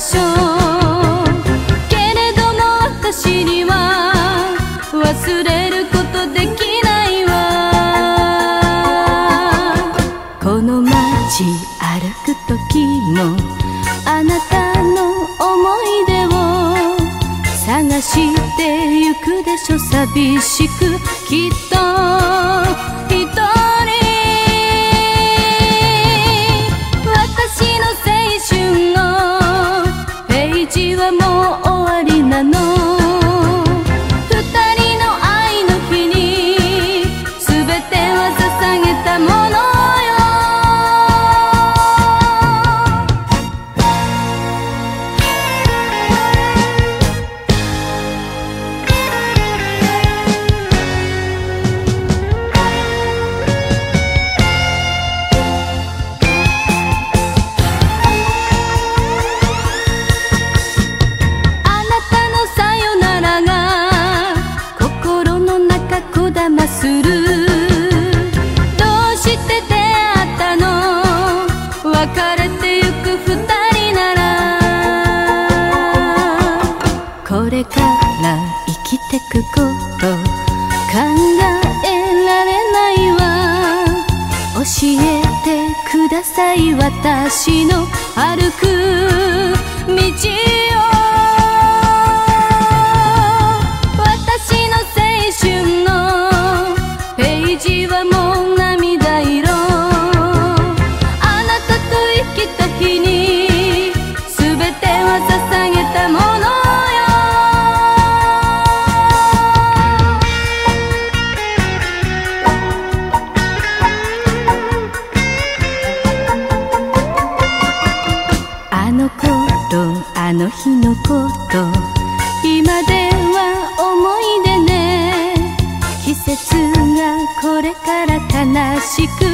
しょうけれども私には忘れることできないわこの街歩く時もあなたの思い出を探してゆくでしょ寂しくきっとれから生きてくこと考えられないわ教えてください私の歩く道をあの日のこと今では思い出ね。季節がこれから悲しく